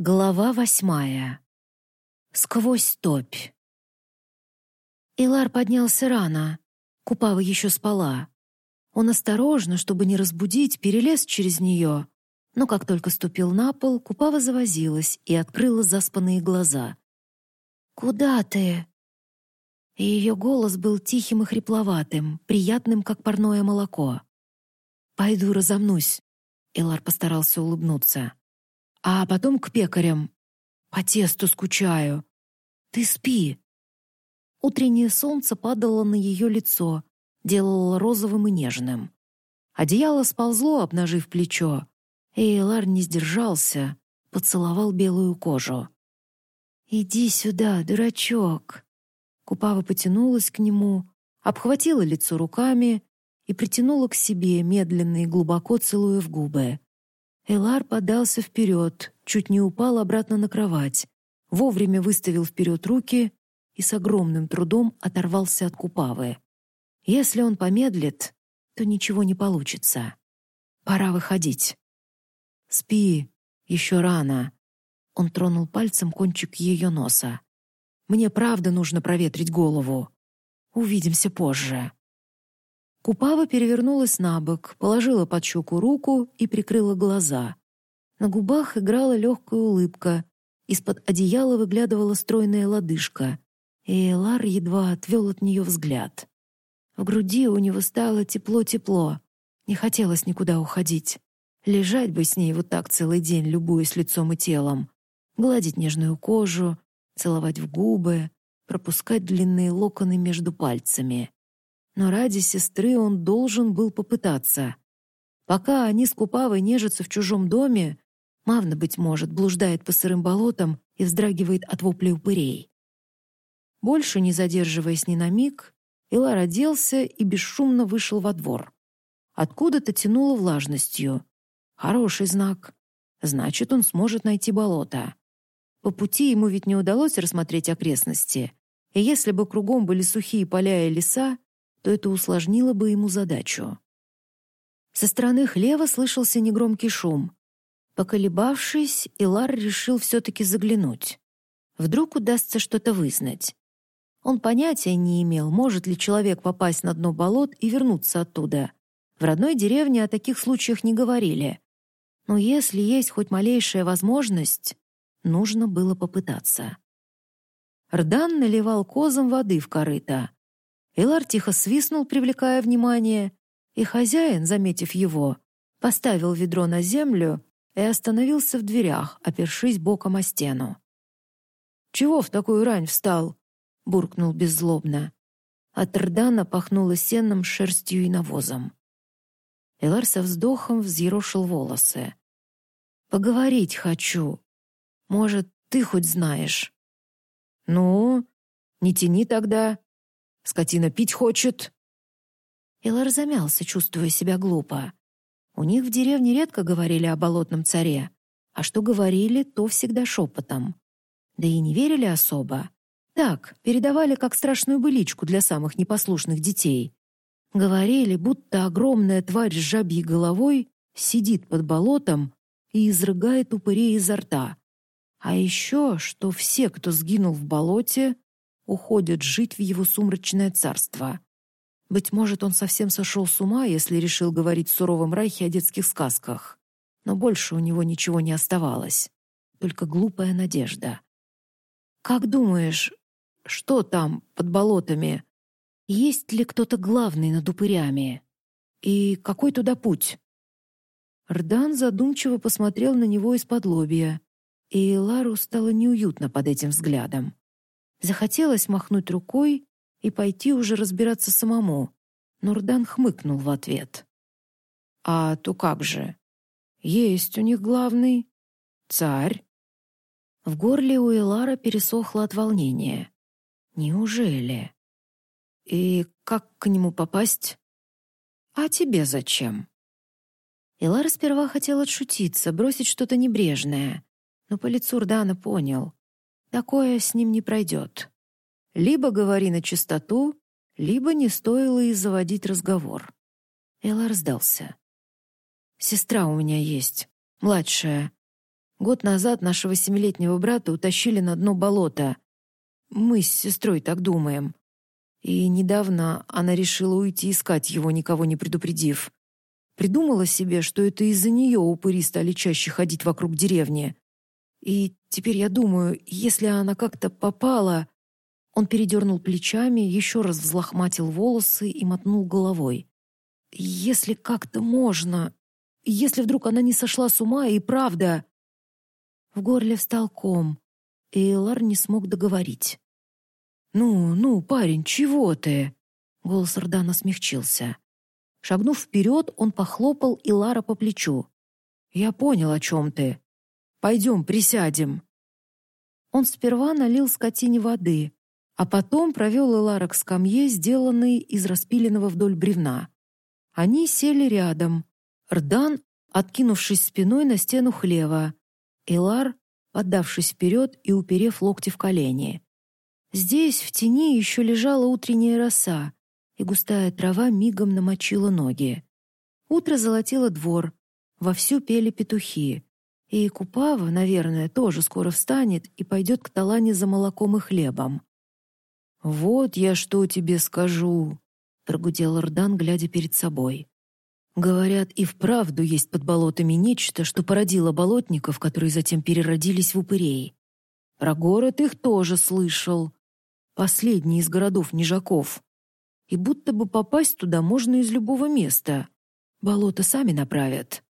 Глава восьмая. Сквозь топь. Илар поднялся рано. Купава еще спала. Он осторожно, чтобы не разбудить, перелез через нее. Но как только ступил на пол, Купава завозилась и открыла заспанные глаза. «Куда ты?» Ее голос был тихим и хрипловатым, приятным, как парное молоко. «Пойду разомнусь», — Илар постарался улыбнуться а потом к пекарям. По тесту скучаю. Ты спи. Утреннее солнце падало на ее лицо, делало розовым и нежным. Одеяло сползло, обнажив плечо, и Элар не сдержался, поцеловал белую кожу. «Иди сюда, дурачок!» Купава потянулась к нему, обхватила лицо руками и притянула к себе, медленно и глубоко целуя в губы. Элар подался вперед, чуть не упал обратно на кровать, вовремя выставил вперед руки и с огромным трудом оторвался от Купавы. Если он помедлит, то ничего не получится. Пора выходить. «Спи, еще рано». Он тронул пальцем кончик ее носа. «Мне правда нужно проветрить голову. Увидимся позже». Купава перевернулась на бок, положила под щеку руку и прикрыла глаза. На губах играла легкая улыбка. Из-под одеяла выглядывала стройная лодыжка. И Элар едва отвел от нее взгляд. В груди у него стало тепло-тепло. Не хотелось никуда уходить. Лежать бы с ней вот так целый день, любуясь лицом и телом. Гладить нежную кожу, целовать в губы, пропускать длинные локоны между пальцами но ради сестры он должен был попытаться. Пока они с Купавой нежатся в чужом доме, Мавна, быть может, блуждает по сырым болотам и вздрагивает от воплей упырей. Больше не задерживаясь ни на миг, Илар оделся и бесшумно вышел во двор. Откуда-то тянуло влажностью. Хороший знак. Значит, он сможет найти болото. По пути ему ведь не удалось рассмотреть окрестности. И если бы кругом были сухие поля и леса, то это усложнило бы ему задачу. Со стороны хлева слышался негромкий шум. Поколебавшись, Илар решил все-таки заглянуть. Вдруг удастся что-то вызнать. Он понятия не имел, может ли человек попасть на дно болот и вернуться оттуда. В родной деревне о таких случаях не говорили. Но если есть хоть малейшая возможность, нужно было попытаться. Рдан наливал козам воды в корыто. Элар тихо свистнул, привлекая внимание, и хозяин, заметив его, поставил ведро на землю и остановился в дверях, опершись боком о стену. «Чего в такую рань встал?» — буркнул беззлобно. От рдана пахнуло сенным, шерстью и навозом. Элар со вздохом взъерошил волосы. «Поговорить хочу. Может, ты хоть знаешь?» «Ну, не тяни тогда», Скотина пить хочет». Элар замялся, чувствуя себя глупо. У них в деревне редко говорили о болотном царе, а что говорили, то всегда шепотом. Да и не верили особо. Так, передавали как страшную быличку для самых непослушных детей. Говорили, будто огромная тварь с жабьей головой сидит под болотом и изрыгает упырей изо рта. А еще, что все, кто сгинул в болоте, уходят жить в его сумрачное царство. Быть может, он совсем сошел с ума, если решил говорить в суровом райхе о детских сказках. Но больше у него ничего не оставалось. Только глупая надежда. «Как думаешь, что там, под болотами? Есть ли кто-то главный над упырями? И какой туда путь?» Рдан задумчиво посмотрел на него из-под лобья, и Лару стало неуютно под этим взглядом. Захотелось махнуть рукой и пойти уже разбираться самому. Нурдан хмыкнул в ответ. «А то как же? Есть у них главный. Царь». В горле у Элара пересохло от волнения. «Неужели?» «И как к нему попасть?» «А тебе зачем?» Элар сперва хотел отшутиться, бросить что-то небрежное, но по лицу Рдана понял. Такое с ним не пройдет. Либо говори на чистоту, либо не стоило и заводить разговор. Элар сдался. «Сестра у меня есть, младшая. Год назад нашего семилетнего брата утащили на дно болота. Мы с сестрой так думаем. И недавно она решила уйти искать его, никого не предупредив. Придумала себе, что это из-за нее упыри стали чаще ходить вокруг деревни. И теперь я думаю, если она как-то попала... Он передернул плечами, еще раз взлохматил волосы и мотнул головой. Если как-то можно... Если вдруг она не сошла с ума и правда... В горле встал ком, и Элар не смог договорить. «Ну, ну, парень, чего ты?» Голос Ордана смягчился. Шагнув вперед, он похлопал Илара по плечу. «Я понял, о чем ты. Пойдем, присядем». Он сперва налил скотине воды, а потом провел Илара к скамье, сделанной из распиленного вдоль бревна. Они сели рядом. Рдан, откинувшись спиной на стену хлева. Илар, поддавшись вперед и уперев локти в колени. Здесь, в тени, еще лежала утренняя роса, и густая трава мигом намочила ноги. Утро золотило двор, вовсю пели петухи. И Купава, наверное, тоже скоро встанет и пойдет к Талане за молоком и хлебом. «Вот я что тебе скажу», — прогудел Рдан, глядя перед собой. Говорят, и вправду есть под болотами нечто, что породило болотников, которые затем переродились в упырей. Про город их тоже слышал последний из городов Нижаков. И будто бы попасть туда можно из любого места. Болото сами направят.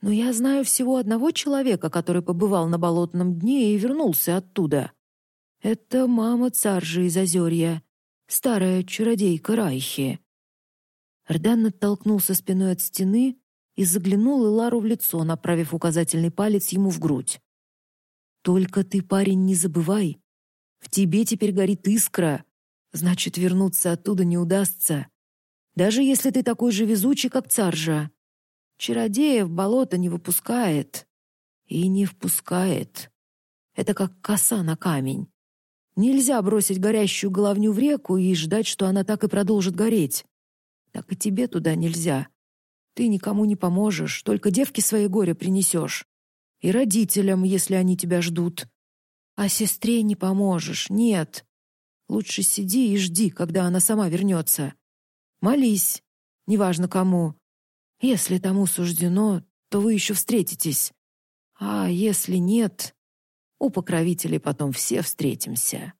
Но я знаю всего одного человека, который побывал на болотном дне и вернулся оттуда. Это мама Царжи из Озерья, старая чародейка Райхи. Рдан оттолкнулся спиной от стены и заглянул Илару в лицо, направив указательный палец ему в грудь. «Только ты, парень, не забывай, в тебе теперь горит искра. Значит, вернуться оттуда не удастся. Даже если ты такой же везучий, как царжа. Чародея в болото не выпускает. И не впускает. Это как коса на камень. Нельзя бросить горящую головню в реку и ждать, что она так и продолжит гореть. Так и тебе туда нельзя. Ты никому не поможешь, только девке своей горе принесешь. И родителям, если они тебя ждут. А сестре не поможешь, нет. Лучше сиди и жди, когда она сама вернется. Молись, неважно кому. Если тому суждено, то вы еще встретитесь. А если нет, у покровителей потом все встретимся.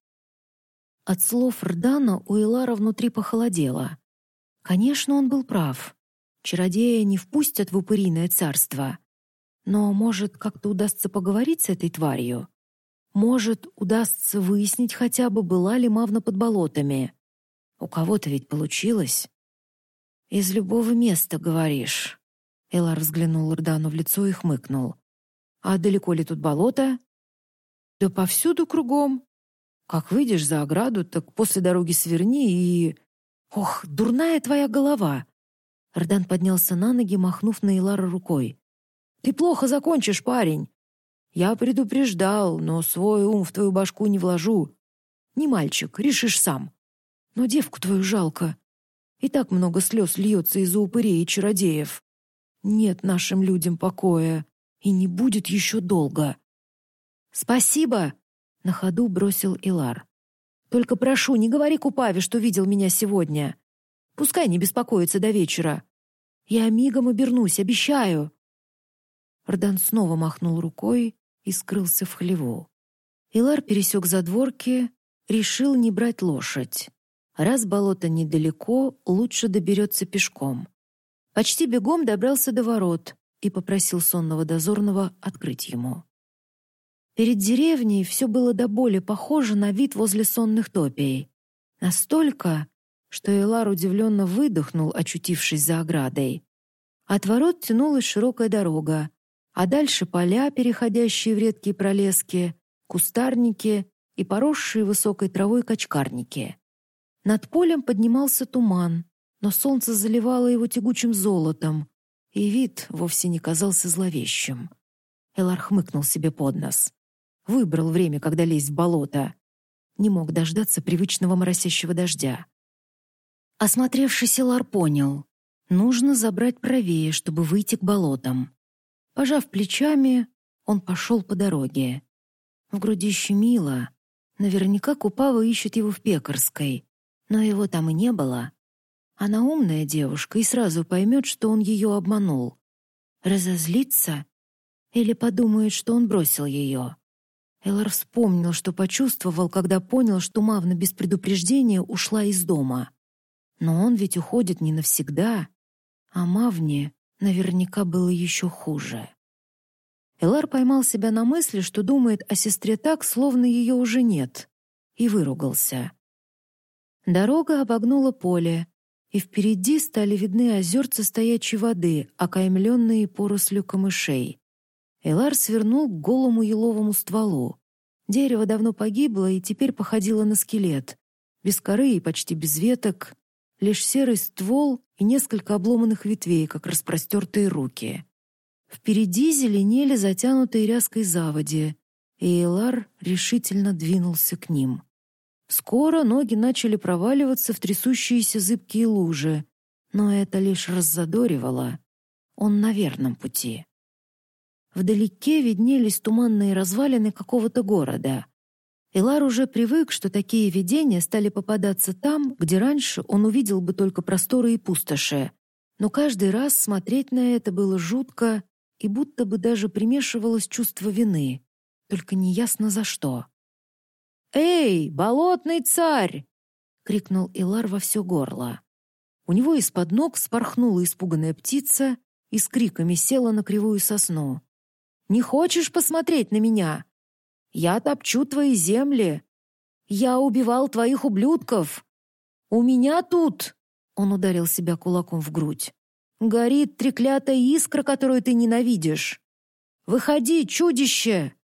От слов Рдана у Элара внутри похолодело. Конечно, он был прав. Чародея не впустят в упыриное царство. Но, может, как-то удастся поговорить с этой тварью? Может, удастся выяснить хотя бы, была ли Мавна под болотами. У кого-то ведь получилось. «Из любого места, говоришь?» Элар взглянул Рдану в лицо и хмыкнул. «А далеко ли тут болото?» «Да повсюду кругом. Как выйдешь за ограду, так после дороги сверни и...» «Ох, дурная твоя голова!» Рдан поднялся на ноги, махнув на Элара рукой. «Ты плохо закончишь, парень. Я предупреждал, но свой ум в твою башку не вложу. Не мальчик, решишь сам. Но девку твою жалко. И так много слез льется из-за упырей и чародеев. Нет нашим людям покоя. И не будет еще долго. «Спасибо!» — на ходу бросил Илар. «Только прошу, не говори Купаве, что видел меня сегодня. Пускай не беспокоится до вечера. Я мигом обернусь, обещаю!» Рдан снова махнул рукой и скрылся в хлеву. Илар пересек задворки, решил не брать лошадь. Раз болото недалеко, лучше доберется пешком. Почти бегом добрался до ворот и попросил сонного дозорного открыть ему. Перед деревней все было до боли похоже на вид возле сонных топей. Настолько, что Элар удивленно выдохнул, очутившись за оградой. От ворот тянулась широкая дорога, а дальше поля, переходящие в редкие пролески, кустарники и поросшие высокой травой качкарники. Над полем поднимался туман, но солнце заливало его тягучим золотом, и вид вовсе не казался зловещим. Элар хмыкнул себе под нос. Выбрал время, когда лезть в болото. Не мог дождаться привычного моросящего дождя. Осмотревшись, Элар понял. Нужно забрать правее, чтобы выйти к болотам. Пожав плечами, он пошел по дороге. В груди щемило. Наверняка Купава ищет его в пекарской, но его там и не было. Она умная девушка и сразу поймет, что он ее обманул. Разозлится? Или подумает, что он бросил ее? Эллар вспомнил, что почувствовал, когда понял, что Мавна без предупреждения ушла из дома. Но он ведь уходит не навсегда, а Мавне наверняка было еще хуже. Элар поймал себя на мысли, что думает о сестре так, словно ее уже нет, и выругался. Дорога обогнула поле, и впереди стали видны озерца стоячей воды, окаймленные порослью камышей. Элар свернул к голому еловому стволу. Дерево давно погибло и теперь походило на скелет. Без коры и почти без веток, лишь серый ствол и несколько обломанных ветвей, как распростертые руки. Впереди зеленели затянутые ряской заводи, и Элар решительно двинулся к ним. Скоро ноги начали проваливаться в трясущиеся зыбкие лужи, но это лишь раззадоривало. Он на верном пути. Вдалеке виднелись туманные развалины какого-то города. Элар уже привык, что такие видения стали попадаться там, где раньше он увидел бы только просторы и пустоши. Но каждый раз смотреть на это было жутко и будто бы даже примешивалось чувство вины, только неясно за что. «Эй, болотный царь!» — крикнул Илар во все горло. У него из-под ног спорхнула испуганная птица и с криками села на кривую сосну. «Не хочешь посмотреть на меня? Я топчу твои земли. Я убивал твоих ублюдков. У меня тут...» Он ударил себя кулаком в грудь. Горит треклятая искра, которую ты ненавидишь. Выходи, чудище!»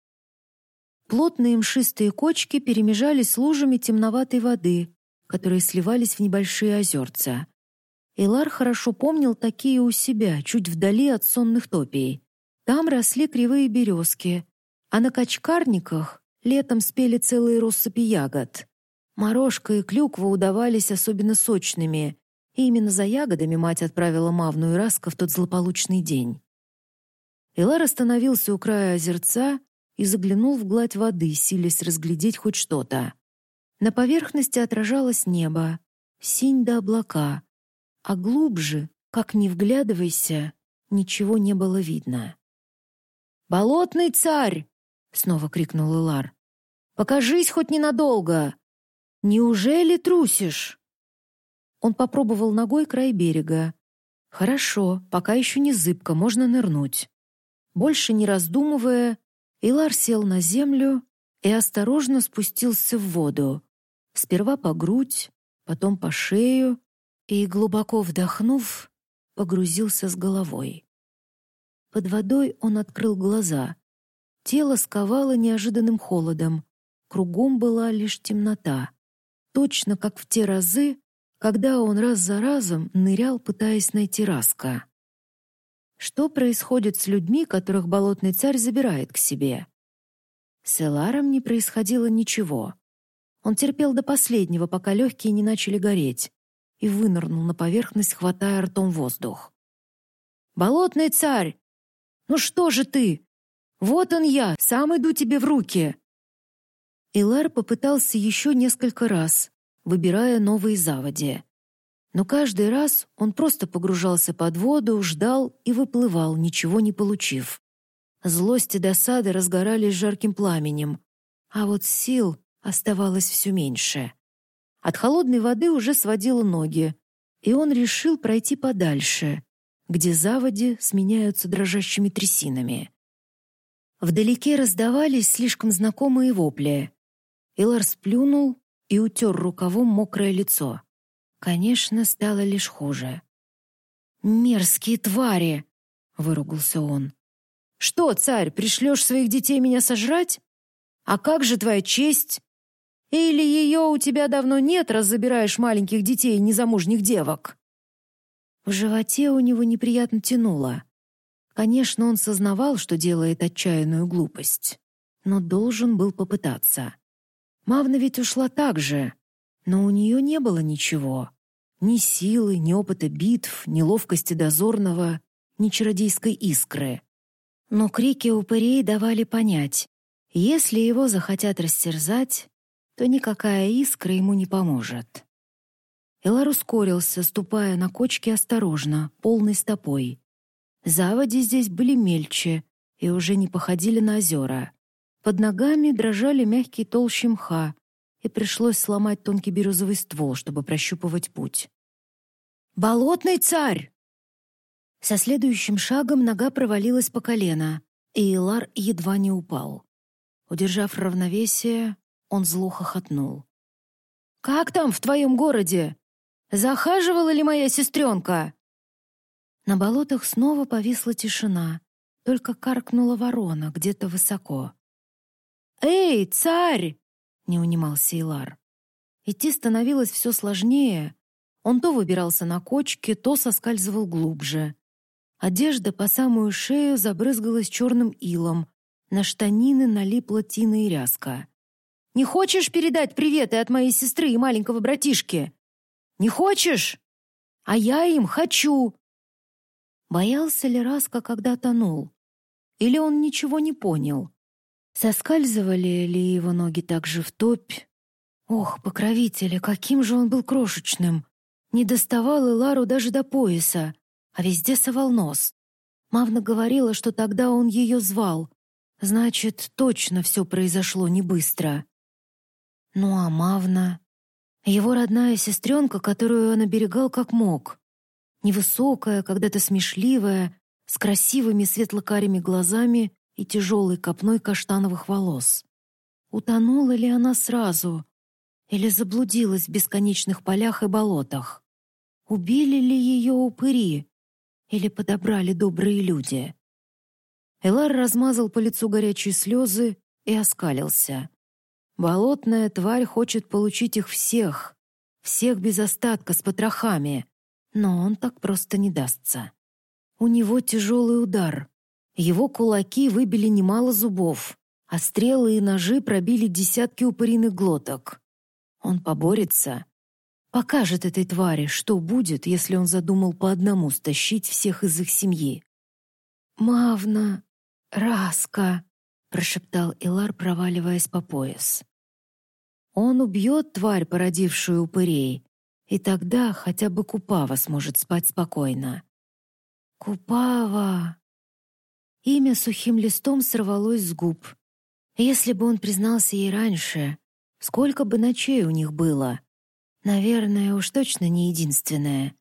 Плотные мшистые кочки перемежались с лужами темноватой воды, которые сливались в небольшие озерца. Элар хорошо помнил такие у себя, чуть вдали от сонных топий. Там росли кривые березки, а на качкарниках летом спели целые россыпи ягод. Морожка и клюква удавались особенно сочными, и именно за ягодами мать отправила Мавну и Раска в тот злополучный день. Элар остановился у края озерца и заглянул в гладь воды, силясь разглядеть хоть что-то. На поверхности отражалось небо, синь до облака, а глубже, как ни вглядывайся, ничего не было видно. «Болотный царь!» — снова крикнул Элар. «Покажись хоть ненадолго! Неужели трусишь?» Он попробовал ногой край берега. Хорошо, пока еще не зыбко, можно нырнуть. Больше не раздумывая, Илар сел на землю и осторожно спустился в воду. Сперва по грудь, потом по шею и, глубоко вдохнув, погрузился с головой. Под водой он открыл глаза. Тело сковало неожиданным холодом. Кругом была лишь темнота. Точно как в те разы, когда он раз за разом нырял, пытаясь найти Раска. Что происходит с людьми, которых болотный царь забирает к себе? С Эларом не происходило ничего. Он терпел до последнего, пока легкие не начали гореть, и вынырнул на поверхность, хватая ртом воздух. «Болотный царь! Ну что же ты? Вот он я, сам иду тебе в руки!» Илар попытался еще несколько раз, выбирая новые заводи. Но каждый раз он просто погружался под воду, ждал и выплывал, ничего не получив. Злость и досада разгорались жарким пламенем, а вот сил оставалось все меньше. От холодной воды уже сводило ноги, и он решил пройти подальше, где заводи сменяются дрожащими трясинами. Вдалеке раздавались слишком знакомые вопли. Илар сплюнул и утер рукавом мокрое лицо. Конечно, стало лишь хуже. «Мерзкие твари!» — выругался он. «Что, царь, пришлешь своих детей меня сожрать? А как же твоя честь? Или ее у тебя давно нет, раз забираешь маленьких детей и незамужних девок?» В животе у него неприятно тянуло. Конечно, он сознавал, что делает отчаянную глупость, но должен был попытаться. Мавна ведь ушла так же, но у нее не было ничего. Ни силы, ни опыта битв, ни ловкости дозорного, ни чародейской искры. Но крики упырей давали понять, если его захотят растерзать, то никакая искра ему не поможет. Элар ускорился, ступая на кочке осторожно, полной стопой. Заводи здесь были мельче и уже не походили на озера. Под ногами дрожали мягкие толщи мха, и пришлось сломать тонкий бирюзовый ствол, чтобы прощупывать путь. «Болотный царь!» Со следующим шагом нога провалилась по колено, и Илар едва не упал. Удержав равновесие, он зло хохотнул. «Как там в твоем городе? Захаживала ли моя сестренка?» На болотах снова повисла тишина, только каркнула ворона где-то высоко. «Эй, царь!» — не унимался Илар. Идти становилось все сложнее. Он то выбирался на кочке, то соскальзывал глубже. Одежда по самую шею забрызгалась черным илом, на штанины налипла тина и ряска. «Не хочешь передать приветы от моей сестры и маленького братишки? Не хочешь? А я им хочу!» Боялся ли Раска, когда тонул? Или он ничего не понял? Соскальзывали ли его ноги также в топь? Ох, покровители, каким же он был крошечным! Не доставал Илару даже до пояса, а везде совал нос. Мавна говорила, что тогда он ее звал. Значит, точно все произошло не быстро. Ну а Мавна? Его родная сестренка, которую он оберегал как мог. Невысокая, когда-то смешливая, с красивыми светло-карими глазами и тяжелой копной каштановых волос. Утонула ли она сразу или заблудилась в бесконечных полях и болотах? Убили ли ее упыри или подобрали добрые люди? Элар размазал по лицу горячие слезы и оскалился. Болотная тварь хочет получить их всех, всех без остатка, с потрохами, но он так просто не дастся. У него тяжелый удар — его кулаки выбили немало зубов, а стрелы и ножи пробили десятки упыриных глоток. Он поборется, покажет этой твари, что будет, если он задумал по одному стащить всех из их семьи. «Мавна, Раска», — прошептал Илар, проваливаясь по пояс. «Он убьет тварь, породившую упырей, и тогда хотя бы Купава сможет спать спокойно». «Купава!» Имя сухим листом сорвалось с губ. Если бы он признался ей раньше, сколько бы ночей у них было. Наверное, уж точно не единственное.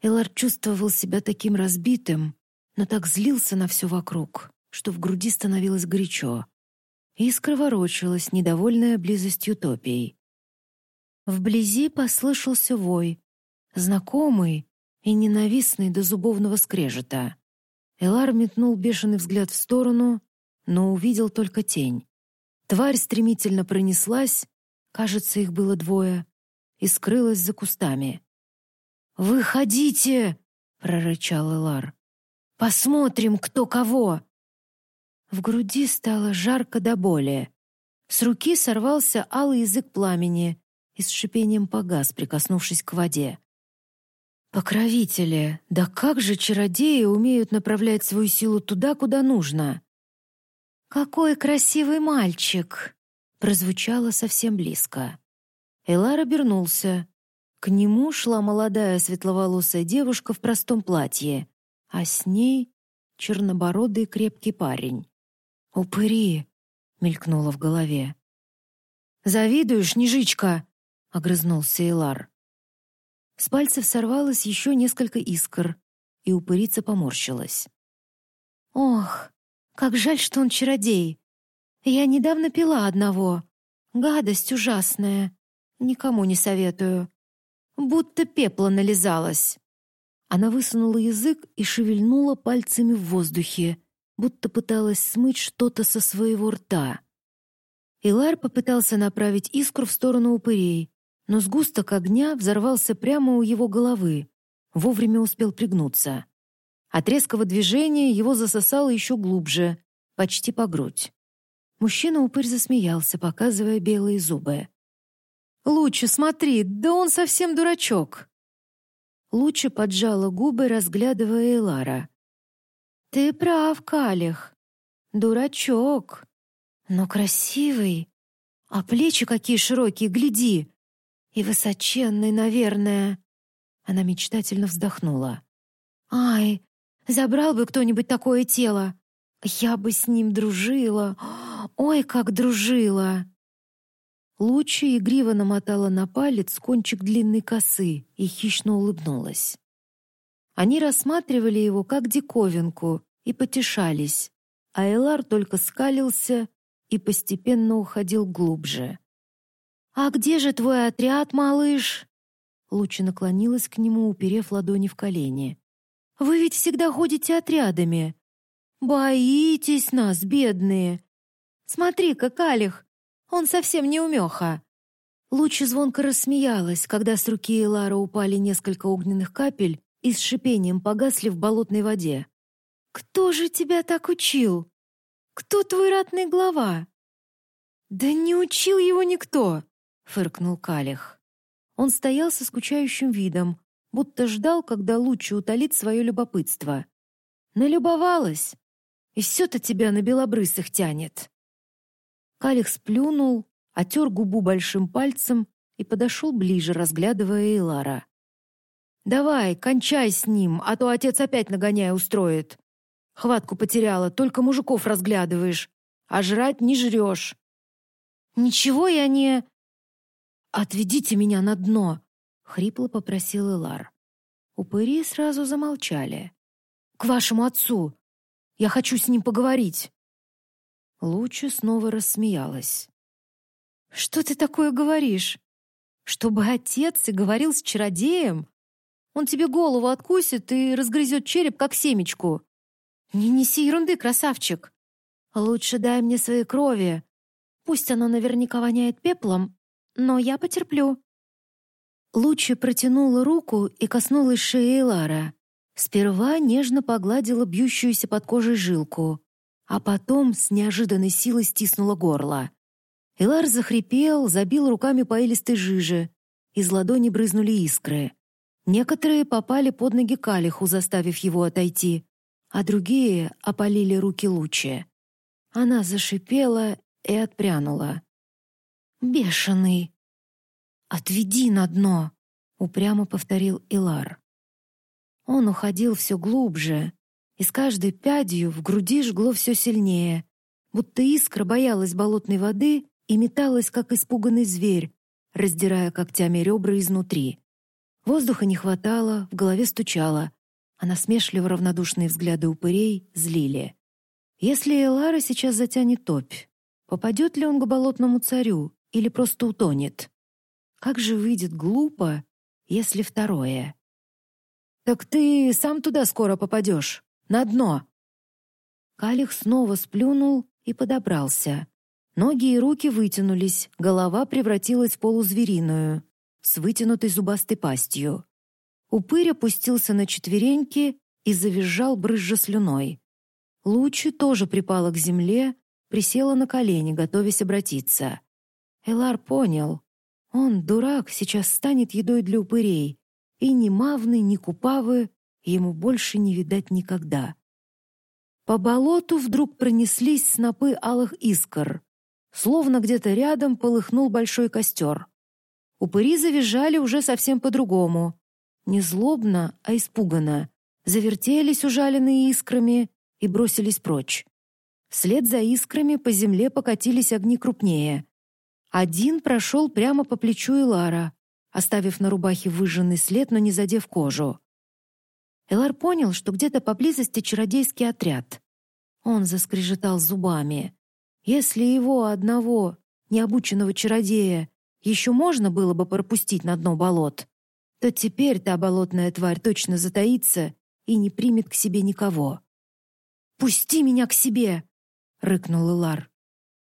Элар чувствовал себя таким разбитым, но так злился на все вокруг, что в груди становилось горячо. Искра ворочалась, недовольная близостью топий. Вблизи послышался вой, знакомый и ненавистный до зубовного скрежета. Элар метнул бешеный взгляд в сторону, но увидел только тень. Тварь стремительно пронеслась, кажется, их было двое, и скрылась за кустами. «Выходите!» — прорычал Элар. «Посмотрим, кто кого!» В груди стало жарко до боли. С руки сорвался алый язык пламени и с шипением погас, прикоснувшись к воде. Покровители, да как же чародеи умеют направлять свою силу туда, куда нужно? Какой красивый мальчик, прозвучало совсем близко. Элар обернулся. К нему шла молодая светловолосая девушка в простом платье, а с ней чернобородый крепкий парень. «Упыри!» — мелькнуло в голове. «Завидуешь, Нежичка?» — огрызнулся Элар. С пальцев сорвалось еще несколько искр, и упырица поморщилась. «Ох, как жаль, что он чародей. Я недавно пила одного. Гадость ужасная. Никому не советую. Будто пепла нализалась». Она высунула язык и шевельнула пальцами в воздухе, будто пыталась смыть что-то со своего рта. Илар попытался направить искру в сторону упырей, но сгусток огня взорвался прямо у его головы. Вовремя успел пригнуться. От резкого движения его засосало еще глубже, почти по грудь. Мужчина-упырь засмеялся, показывая белые зубы. «Лучше смотри, да он совсем дурачок!» Лучше поджала губы, разглядывая Элара. «Ты прав, Калих. Дурачок, но красивый. А плечи какие широкие, гляди. И высоченный, наверное. Она мечтательно вздохнула. Ай, забрал бы кто-нибудь такое тело. Я бы с ним дружила. Ой, как дружила. Лучи игриво намотала на палец кончик длинной косы и хищно улыбнулась. Они рассматривали его как диковинку и потешались, а Элар только скалился и постепенно уходил глубже. «А где же твой отряд, малыш?» Лучи наклонилась к нему, уперев ладони в колени. «Вы ведь всегда ходите отрядами. Боитесь нас, бедные. Смотри-ка, Калих, он совсем не умеха». Лучи звонко рассмеялась, когда с руки Элара упали несколько огненных капель и с шипением погасли в болотной воде. «Кто же тебя так учил? Кто твой ратный глава?» «Да не учил его никто!» — фыркнул Калих. Он стоял со скучающим видом, будто ждал, когда Лучи утолит свое любопытство. «Налюбовалась! И все-то тебя на белобрысых тянет!» Калих сплюнул, отер губу большим пальцем и подошел ближе, разглядывая Эйлара. «Давай, кончай с ним, а то отец опять нагоняй устроит. Хватку потеряла, только мужиков разглядываешь, а жрать не жрешь. Ничего я не... Отведите меня на дно, хрипло попросил Элар. Упыри сразу замолчали. К вашему отцу. Я хочу с ним поговорить. Луча снова рассмеялась. Что ты такое говоришь? Чтобы отец и говорил с чародеем? Он тебе голову откусит и разгрызет череп, как семечку. «Не неси ерунды, красавчик! Лучше дай мне своей крови. Пусть она наверняка воняет пеплом, но я потерплю». Лучи протянула руку и коснулась шеи Лара. Сперва нежно погладила бьющуюся под кожей жилку, а потом с неожиданной силой стиснула горло. Элар захрипел, забил руками по илистой жиже. Из ладони брызнули искры. Некоторые попали под ноги Калиху, заставив его отойти а другие опалили руки лучи. Она зашипела и отпрянула. «Бешеный!» «Отведи на дно!» — упрямо повторил Илар. Он уходил все глубже, и с каждой пядью в груди жгло все сильнее, будто искра боялась болотной воды и металась, как испуганный зверь, раздирая когтями ребра изнутри. Воздуха не хватало, в голове стучало, а насмешливо равнодушные взгляды упырей злили. Если Элара сейчас затянет топь, попадет ли он к болотному царю или просто утонет? Как же выйдет глупо, если второе? «Так ты сам туда скоро попадешь, на дно!» Калих снова сплюнул и подобрался. Ноги и руки вытянулись, голова превратилась в полузвериную, с вытянутой зубастой пастью. Упырь опустился на четвереньки и завизжал брызжа слюной. Лучи тоже припала к земле, присела на колени, готовясь обратиться. Элар понял. Он, дурак, сейчас станет едой для упырей, и ни Мавны, ни Купавы ему больше не видать никогда. По болоту вдруг пронеслись снопы алых искр. Словно где-то рядом полыхнул большой костер. Упыри завизжали уже совсем по-другому. Не злобно, а испуганно. Завертелись ужаленные искрами и бросились прочь. Вслед за искрами по земле покатились огни крупнее. Один прошел прямо по плечу Элара, оставив на рубахе выжженный след, но не задев кожу. Элар понял, что где-то поблизости чародейский отряд. Он заскрежетал зубами. Если его одного, необученного чародея, еще можно было бы пропустить на дно болот, то теперь та болотная тварь точно затаится и не примет к себе никого. «Пусти меня к себе!» — рыкнул Илар.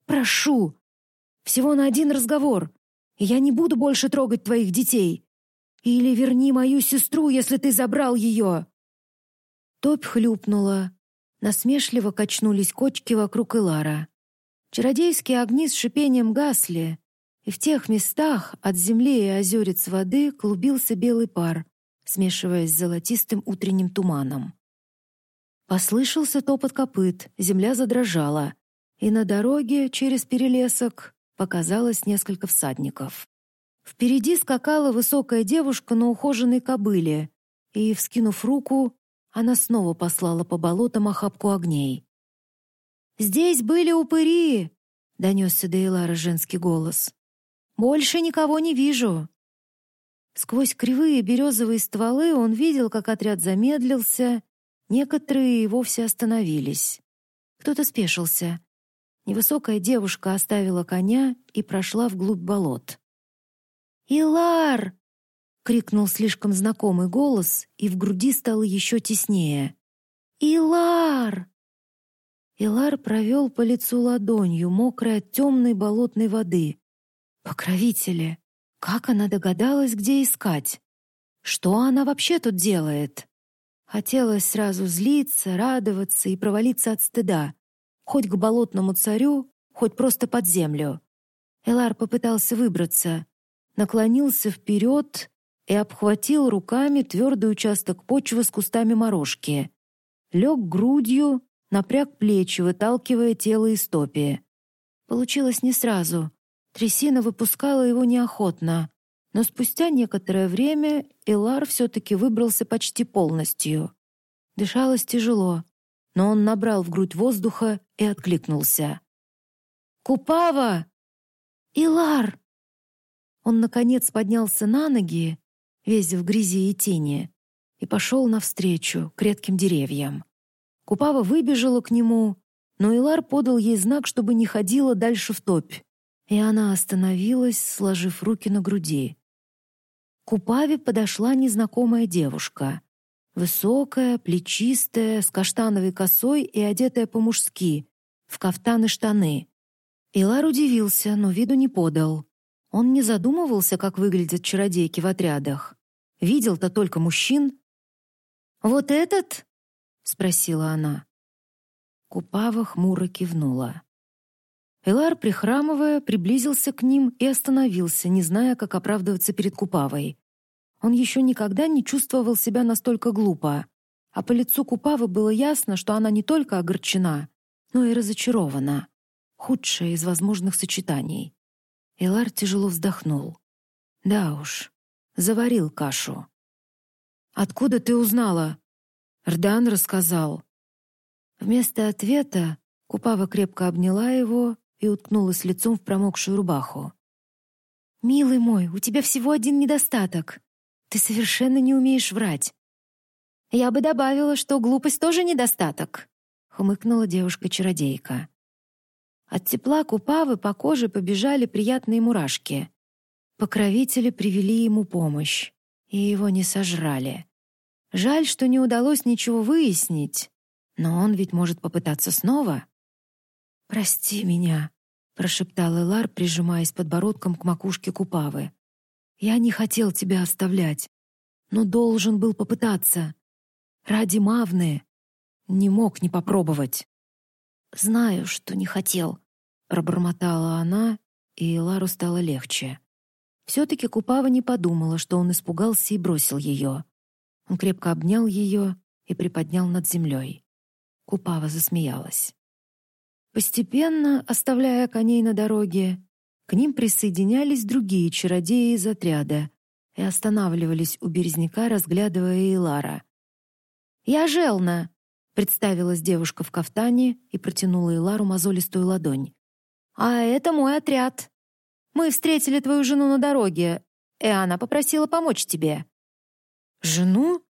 «Прошу! Всего на один разговор, я не буду больше трогать твоих детей. Или верни мою сестру, если ты забрал ее!» Топь хлюпнула. Насмешливо качнулись кочки вокруг Илара. Чародейские огни с шипением гасли, и в тех местах от земли и озерец воды клубился белый пар, смешиваясь с золотистым утренним туманом. Послышался топот копыт, земля задрожала, и на дороге через перелесок показалось несколько всадников. Впереди скакала высокая девушка на ухоженной кобыле, и, вскинув руку, она снова послала по болотам охапку огней. «Здесь были упыри!» — донесся до Элара женский голос. «Больше никого не вижу!» Сквозь кривые березовые стволы он видел, как отряд замедлился, некоторые и вовсе остановились. Кто-то спешился. Невысокая девушка оставила коня и прошла вглубь болот. «Илар!» — крикнул слишком знакомый голос, и в груди стало еще теснее. «Илар!» Илар провел по лицу ладонью, мокрой от темной болотной воды. «Покровители! Как она догадалась, где искать? Что она вообще тут делает?» Хотелось сразу злиться, радоваться и провалиться от стыда. Хоть к болотному царю, хоть просто под землю. Элар попытался выбраться, наклонился вперед и обхватил руками твердый участок почвы с кустами морожки. Лег грудью напряг плечи, выталкивая тело из топи. Получилось не сразу. Трясина выпускала его неохотно, но спустя некоторое время Элар все-таки выбрался почти полностью. Дышалось тяжело, но он набрал в грудь воздуха и откликнулся. «Купава! Илар!» Он, наконец, поднялся на ноги, весь в грязи и тени, и пошел навстречу к редким деревьям. Купава выбежала к нему, но Илар подал ей знак, чтобы не ходила дальше в топь, и она остановилась, сложив руки на груди. К Купаве подошла незнакомая девушка. Высокая, плечистая, с каштановой косой и одетая по-мужски, в кафтан и штаны. Илар удивился, но виду не подал. Он не задумывался, как выглядят чародейки в отрядах. Видел-то только мужчин. «Вот этот?» — спросила она. Купава хмуро кивнула. Элар, прихрамывая, приблизился к ним и остановился, не зная, как оправдываться перед Купавой. Он еще никогда не чувствовал себя настолько глупо, а по лицу Купавы было ясно, что она не только огорчена, но и разочарована. Худшее из возможных сочетаний. Элар тяжело вздохнул. «Да уж, заварил кашу». «Откуда ты узнала?» Рдан рассказал. Вместо ответа Купава крепко обняла его и уткнулась лицом в промокшую рубаху. «Милый мой, у тебя всего один недостаток. Ты совершенно не умеешь врать». «Я бы добавила, что глупость тоже недостаток», — хмыкнула девушка-чародейка. От тепла Купавы по коже побежали приятные мурашки. Покровители привели ему помощь, и его не сожрали. Жаль, что не удалось ничего выяснить, но он ведь может попытаться снова. «Прости меня», — прошептал Элар, прижимаясь подбородком к макушке Купавы. «Я не хотел тебя оставлять, но должен был попытаться. Ради Мавны. Не мог не попробовать». «Знаю, что не хотел», — пробормотала она, и Элару стало легче. Все-таки Купава не подумала, что он испугался и бросил ее. Он крепко обнял ее и приподнял над землей. Купава засмеялась. Постепенно, оставляя коней на дороге, к ним присоединялись другие чародеи из отряда и останавливались у березняка, разглядывая Илара. «Я Желна!» — представилась девушка в кафтане и протянула Илару мозолистую ладонь. «А это мой отряд. Мы встретили твою жену на дороге, и она попросила помочь тебе». «Жену?»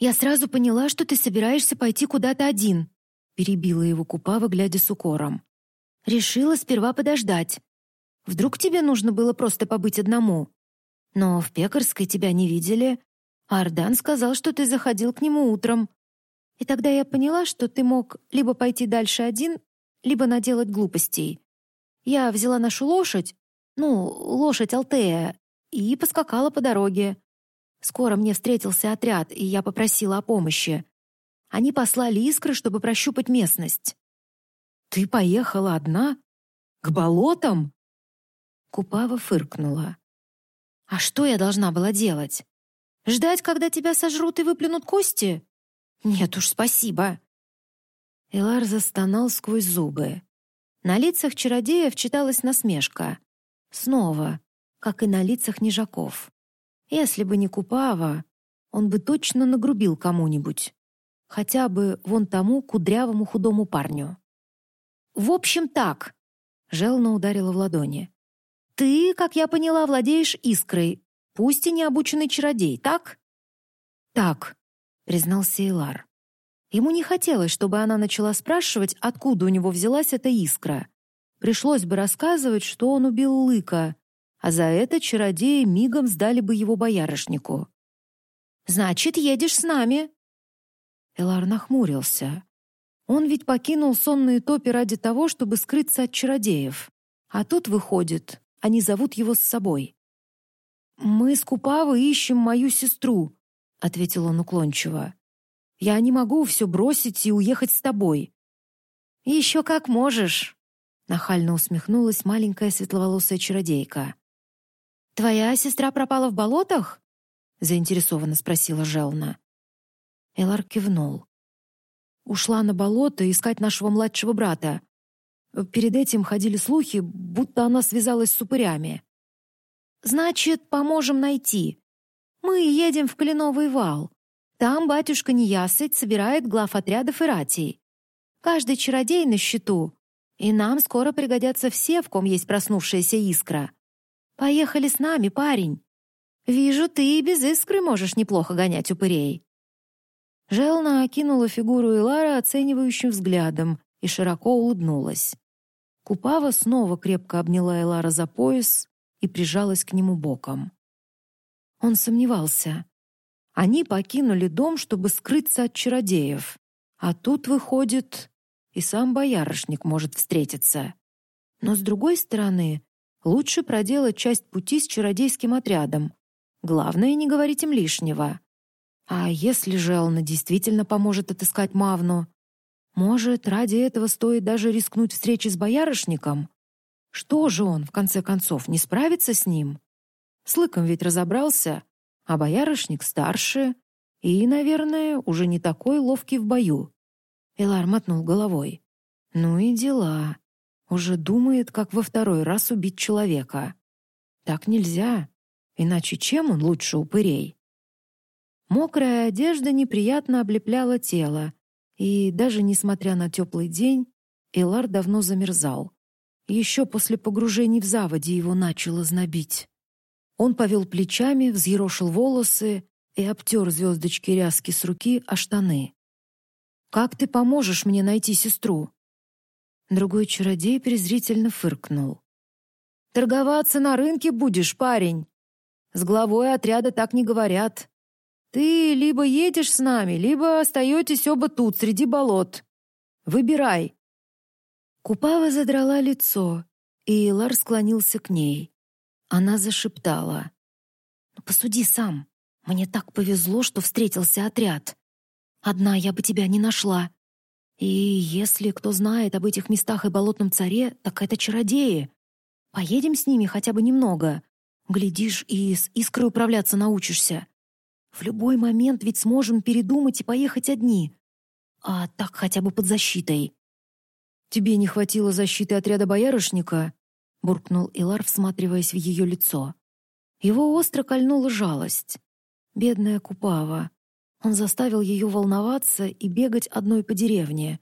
«Я сразу поняла, что ты собираешься пойти куда-то один», перебила его Купава, глядя с укором. «Решила сперва подождать. Вдруг тебе нужно было просто побыть одному? Но в Пекарской тебя не видели, а Ардан сказал, что ты заходил к нему утром. И тогда я поняла, что ты мог либо пойти дальше один, либо наделать глупостей. Я взяла нашу лошадь, ну, лошадь Алтея, и поскакала по дороге. Скоро мне встретился отряд, и я попросила о помощи. Они послали искры, чтобы прощупать местность. «Ты поехала одна? К болотам?» Купава фыркнула. «А что я должна была делать? Ждать, когда тебя сожрут и выплюнут кости? «Нет уж, спасибо». Элар застонал сквозь зубы. На лицах чародеев читалась насмешка. Снова, как и на лицах нежаков. Если бы не Купава, он бы точно нагрубил кому-нибудь. Хотя бы вон тому кудрявому худому парню. «В общем, так», — Желна ударила в ладони. «Ты, как я поняла, владеешь искрой, пусть и необученный чародей, так?» «Так», — признался Илар. Ему не хотелось, чтобы она начала спрашивать, откуда у него взялась эта искра. Пришлось бы рассказывать, что он убил Лыка, а за это чародеи мигом сдали бы его боярышнику. «Значит, едешь с нами?» Элар нахмурился. Он ведь покинул сонные топи ради того, чтобы скрыться от чародеев. А тут, выходит, они зовут его с собой. «Мы с Купавой ищем мою сестру», — ответил он уклончиво. «Я не могу все бросить и уехать с тобой». «Еще как можешь», — нахально усмехнулась маленькая светловолосая чародейка. «Твоя сестра пропала в болотах?» — заинтересованно спросила Желна. Элар кивнул. Ушла на болото искать нашего младшего брата. Перед этим ходили слухи, будто она связалась с упырями. «Значит, поможем найти. Мы едем в Кленовый вал. Там батюшка Неясыть собирает глав отрядов и ратей. Каждый чародей на счету, и нам скоро пригодятся все, в ком есть проснувшаяся искра. Поехали с нами, парень. Вижу, ты и без искры можешь неплохо гонять упырей». Желна окинула фигуру Илара оценивающим взглядом и широко улыбнулась. Купава снова крепко обняла Элара за пояс, и прижалась к нему боком. Он сомневался. Они покинули дом, чтобы скрыться от чародеев. А тут, выходит, и сам боярышник может встретиться. Но, с другой стороны, лучше проделать часть пути с чародейским отрядом. Главное, не говорить им лишнего. А если же Элна действительно поможет отыскать Мавну? Может, ради этого стоит даже рискнуть встречи с боярышником? Что же он, в конце концов, не справится с ним? С Лыком ведь разобрался, а боярышник старше и, наверное, уже не такой ловкий в бою. Элар мотнул головой. Ну и дела. Уже думает, как во второй раз убить человека. Так нельзя. Иначе чем он лучше упырей? Мокрая одежда неприятно облепляла тело, и даже несмотря на теплый день, Элар давно замерзал. Еще после погружений в заводе его начало знобить. Он повел плечами, взъерошил волосы и обтер звездочки ряски с руки о штаны. «Как ты поможешь мне найти сестру?» Другой чародей презрительно фыркнул. «Торговаться на рынке будешь, парень. С главой отряда так не говорят. Ты либо едешь с нами, либо остаетесь оба тут, среди болот. Выбирай». Купава задрала лицо, и Лар склонился к ней. Она зашептала. «Ну, посуди сам. Мне так повезло, что встретился отряд. Одна я бы тебя не нашла. И если кто знает об этих местах и болотном царе, так это чародеи. Поедем с ними хотя бы немного. Глядишь, и с искрой управляться научишься. В любой момент ведь сможем передумать и поехать одни. А так хотя бы под защитой. «Тебе не хватило защиты отряда боярышника?» — буркнул Илар, всматриваясь в ее лицо. Его остро кольнула жалость. Бедная Купава. Он заставил ее волноваться и бегать одной по деревне.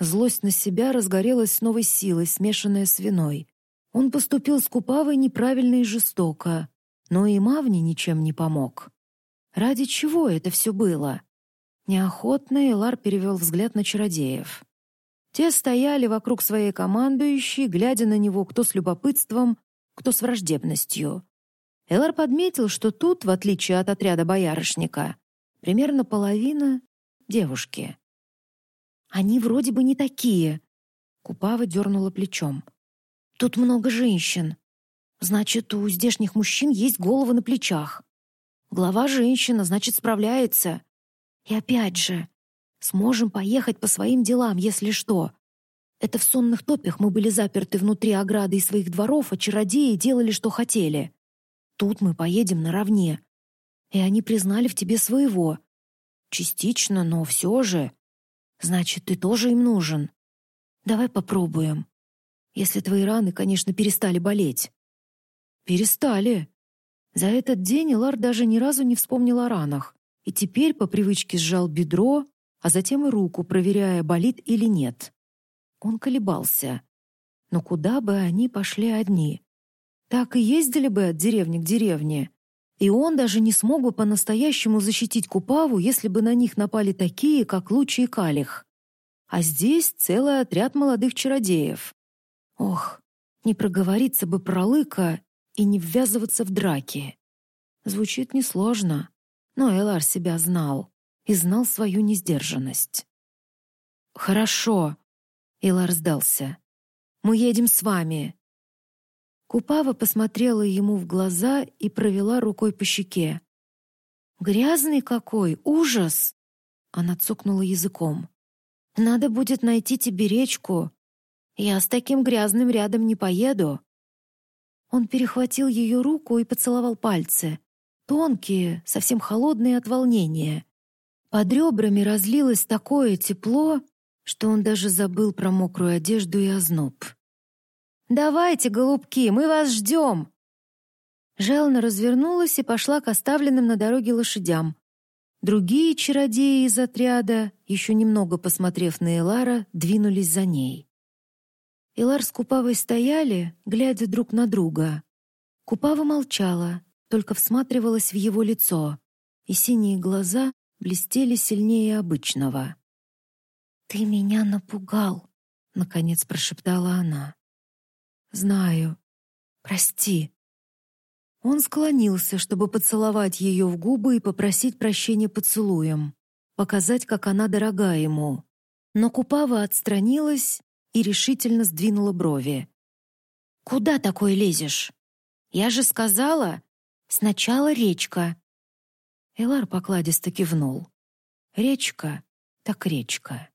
Злость на себя разгорелась с новой силой, смешанная с виной. Он поступил с Купавой неправильно и жестоко, но и Мавне ничем не помог. Ради чего это все было? Неохотно Элар перевел взгляд на чародеев. Те стояли вокруг своей командующей, глядя на него кто с любопытством, кто с враждебностью. Элар подметил, что тут, в отличие от отряда боярышника, примерно половина — девушки. «Они вроде бы не такие», — Купава дернула плечом. «Тут много женщин. Значит, у здешних мужчин есть головы на плечах. Глава женщина, значит, справляется. И опять же, Сможем поехать по своим делам, если что. Это в сонных топях мы были заперты внутри ограды и своих дворов, а чародеи делали, что хотели. Тут мы поедем наравне. И они признали в тебе своего. частично, но все же. Значит, ты тоже им нужен. Давай попробуем. Если твои раны, конечно, перестали болеть. Перестали. За этот день Илар даже ни разу не вспомнил о ранах и теперь по привычке сжал бедро, а затем и руку, проверяя, болит или нет. Он колебался. Но куда бы они пошли одни? Так и ездили бы от деревни к деревне. И он даже не смог бы по-настоящему защитить Купаву, если бы на них напали такие, как Лучи и Калих. А здесь целый отряд молодых чародеев. Ох, не проговориться бы про лыка и не ввязываться в драки. Звучит несложно, но Элар себя знал и знал свою несдержанность. «Хорошо», — Элар сдался. «Мы едем с вами». Купава посмотрела ему в глаза и провела рукой по щеке. «Грязный какой! Ужас!» Она цокнула языком. «Надо будет найти тебе речку. Я с таким грязным рядом не поеду». Он перехватил ее руку и поцеловал пальцы. Тонкие, совсем холодные от волнения. Под ребрами разлилось такое тепло, что он даже забыл про мокрую одежду и озноб. «Давайте, голубки, мы вас ждем!» Желна развернулась и пошла к оставленным на дороге лошадям. Другие чародеи из отряда, еще немного посмотрев на Элара, двинулись за ней. Элар с Купавой стояли, глядя друг на друга. Купава молчала, только всматривалась в его лицо, и синие глаза блестели сильнее обычного. «Ты меня напугал», — наконец прошептала она. Знаю. Прости. Он склонился, чтобы поцеловать ее в губы и попросить прощения поцелуем, показать, как она дорога ему. Но Купава отстранилась и решительно сдвинула брови. «Куда такой лезешь? Я же сказала, сначала речка». Элар покладисто кивнул. «Речка, так речка».